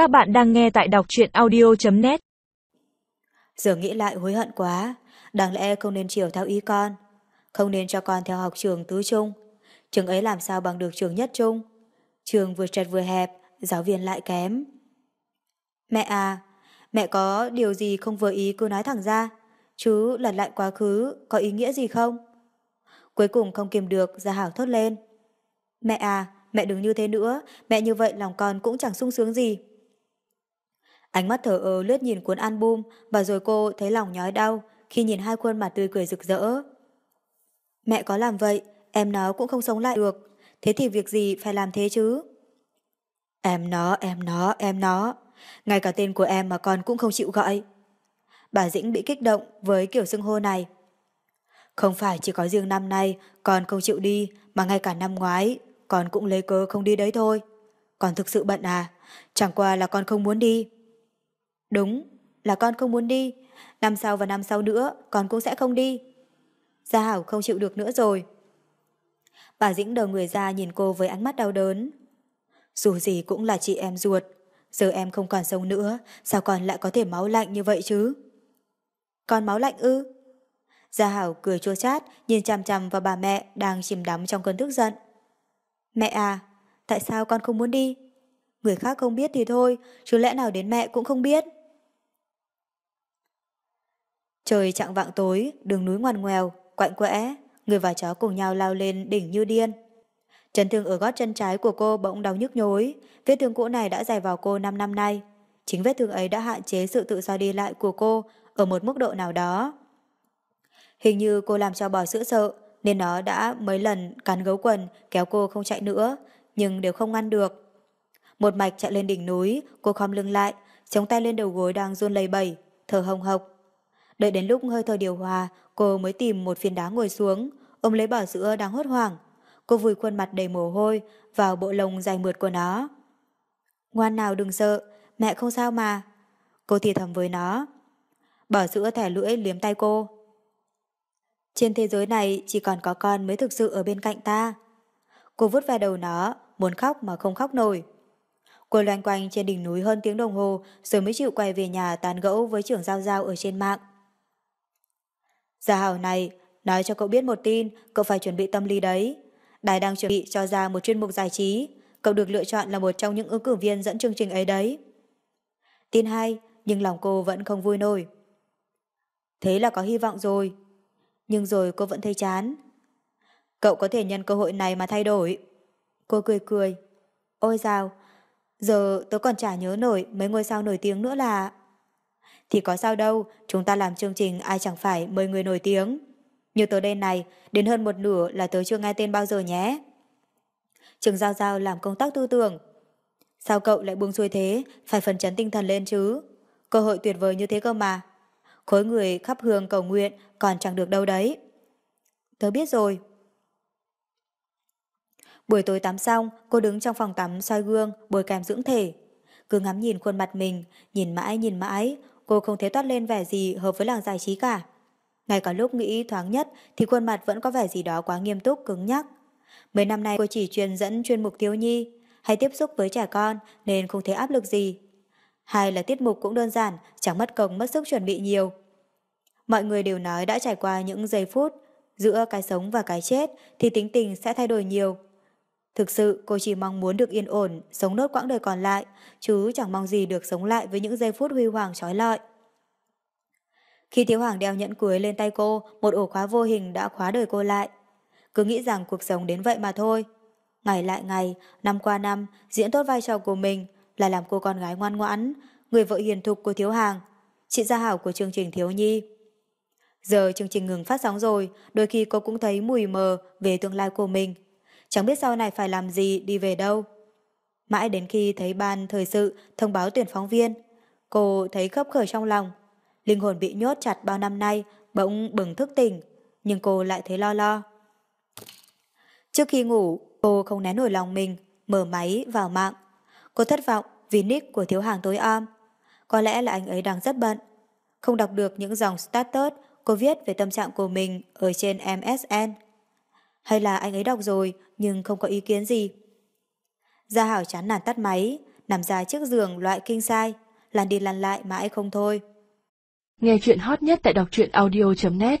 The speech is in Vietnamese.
Các bạn đang nghe tại đọc truyện audio.net Giờ nghĩ lại hối hận quá, đáng lẽ không nên chiều theo ý con, không nên cho con theo học trường tứ trung. Trường ấy làm sao bằng được trường nhất trung. Trường vừa chật vừa hẹp, giáo viên lại kém. Mẹ à, mẹ có điều gì không vừa ý cứ nói thẳng ra, chứ lật lại quá khứ có ý nghĩa gì không? Cuối cùng không kiềm được, Gia Hảo thốt lên. Mẹ à, mẹ đừng như thế nữa, mẹ như vậy lòng con cũng chẳng sung sướng gì. Ánh mắt thở ơ lướt nhìn cuốn album và rồi cô thấy lòng nhói đau khi nhìn hai khuôn mặt tươi cười rực rỡ. Mẹ có làm vậy, em nó cũng không sống lại được, thế thì việc gì phải làm thế chứ? Em nó, em nó, em nó, ngay cả tên của em mà con cũng không chịu gọi. Bà Dĩnh bị kích động với kiểu xưng hô này. Không phải chỉ có riêng năm nay con không chịu đi mà ngay cả năm ngoái con cũng lấy cớ không đi đấy thôi. Con thực sự bận à? Chẳng qua là con không muốn đi. Đúng, là con không muốn đi. Năm sau và năm sau nữa con cũng sẽ không đi. Gia Hảo không chịu được nữa rồi. Bà Dĩnh đầu người ra nhìn cô với ánh mắt đau đớn. Dù gì cũng là chị em ruột. Giờ em không còn sống nữa, sao con lại có thể máu lạnh như vậy chứ? Con máu lạnh ư? Gia Hảo cười chua chát, nhìn chằm chằm vào bà mẹ đang chìm đắm trong cơn tức giận. Mẹ à, tại sao con không muốn đi? Người khác không biết thì thôi, chứ lẽ nào đến mẹ cũng không biết. Trời chạng vạng tối, đường núi ngoằn ngoèo, quạnh quẽ, người và chó cùng nhau lao lên đỉnh như điên. Chấn thương ở gót chân trái của cô bỗng đau nhức nhối, vết thương cũ này đã dày vào cô 5 năm nay. Chính vết thương ấy đã hạn chế sự tự do đi lại của cô ở một mức độ nào đó. Hình như cô làm cho bò sữa sợ, nên nó đã mấy lần cắn gấu quần kéo cô không chạy nữa, nhưng đều không ngăn được. Một mạch chạy lên đỉnh núi, cô khom lưng lại, chống tay lên đầu gối đang run lầy bẩy, thở hồng hộc. Đợi đến lúc hơi thở điều hòa, cô mới tìm một phiến đá ngồi xuống, ôm lấy bảo sữa đang hốt hoảng. Cô vùi khuôn mặt đầy mồ hôi vào bộ lông dài mượt của nó. Ngoan nào đừng sợ, mẹ không sao mà. Cô thì thầm với nó. Bỏ sữa thẻ lưỡi liếm tay cô. Trên thế giới này chỉ còn có con mới thực sự ở bên cạnh ta. Cô vút vào đầu nó, muốn khóc mà không khóc nổi. Cô loanh quanh trên đỉnh núi hơn tiếng đồng hồ rồi mới chịu quay về nhà tán gẫu với trưởng giao giao ở trên mạng. Gia Hảo này, nói cho cậu biết một tin, cậu phải chuẩn bị tâm lý đấy. Đài đang chuẩn bị cho ra một chuyên mục giải trí, cậu được lựa chọn là một trong những ứng cử viên dẫn chương trình ấy đấy. Tin hay, nhưng lòng cô vẫn không vui nổi. Thế là có hy vọng rồi. Nhưng rồi cô vẫn thấy chán. Cậu có thể nhân cơ hội này mà thay đổi. Cô cười cười. Ôi dào, giờ tớ còn chả nhớ nổi mấy ngôi sao nổi tiếng nữa là... Thì có sao đâu, chúng ta làm chương trình ai chẳng phải mời người nổi tiếng. Như tớ đây này, đến hơn một nửa là tớ chưa nghe tên bao giờ nhé. Trường Giao Giao làm công tác tư tưởng. Sao cậu lại buông xuôi thế, phải phần chấn tinh thần lên chứ? Cơ hội tuyệt vời như thế cơ mà. Khối người khắp hương cầu nguyện còn chẳng được đâu đấy. Tớ biết rồi. Buổi tối tắm xong, cô đứng trong phòng tắm soi gương, bồi kèm dưỡng thể. Cứ ngắm nhìn khuôn mặt mình, nhìn mãi nhìn mãi, cô không thấy toát lên vẻ gì hợp với làng giải trí cả. Ngay cả lúc nghĩ thoáng nhất thì khuôn mặt vẫn có vẻ gì đó quá nghiêm túc, cứng nhắc. Mấy năm nay cô chỉ truyền dẫn chuyên mục thiếu nhi, hay tiếp xúc với trẻ con nên không thấy áp lực gì. Hay là tiết mục cũng đơn giản, chẳng mất công mất sức chuẩn bị nhiều. Mọi người đều nói đã trải qua những giây phút giữa cái sống và cái chết thì tính tình sẽ thay đổi nhiều. Thực sự cô chỉ mong muốn được yên ổn, sống nốt quãng đời còn lại, chứ chẳng mong gì được sống lại với những giây phút huy hoàng trói lọi. Khi Thiếu Hoàng đeo nhẫn cưới lên tay cô, một ổ khóa vô hình đã khóa đời cô lại. Cứ nghĩ rằng cuộc sống đến vậy mà thôi. Ngày lại ngày, năm qua năm, diễn tốt vai trò của mình là làm cô con gái ngoan ngoãn, người vợ hiền thục của Thiếu Hàng, chị gia hảo của chương trình Thiếu Nhi. Giờ chương trình ngừng phát sóng rồi, đôi khi cô cũng thấy mùi mờ về tương lai của mình. Chẳng biết sau này phải làm gì, đi về đâu. Mãi đến khi thấy ban thời sự thông báo tuyển phóng viên, cô thấy khấp khởi trong lòng. Linh hồn bị nhốt chặt bao năm nay, bỗng bừng thức tỉnh, nhưng cô lại thấy lo lo. Trước khi ngủ, cô không nén nổi lòng mình, mở máy vào mạng. Cô thất vọng vì nick của thiếu hàng tối om. Có lẽ là anh ấy đang rất bận. Không đọc được những dòng status cô viết về tâm trạng của mình ở trên MSN. Hay là anh ấy đọc rồi nhưng không có ý kiến gì. Gia Hảo chán nản tắt máy, nằm dài chiếc giường loại kinh sai, lăn đi lăn lại mãi không thôi. Nghe chuyện hot nhất tại đọc truyện audio.net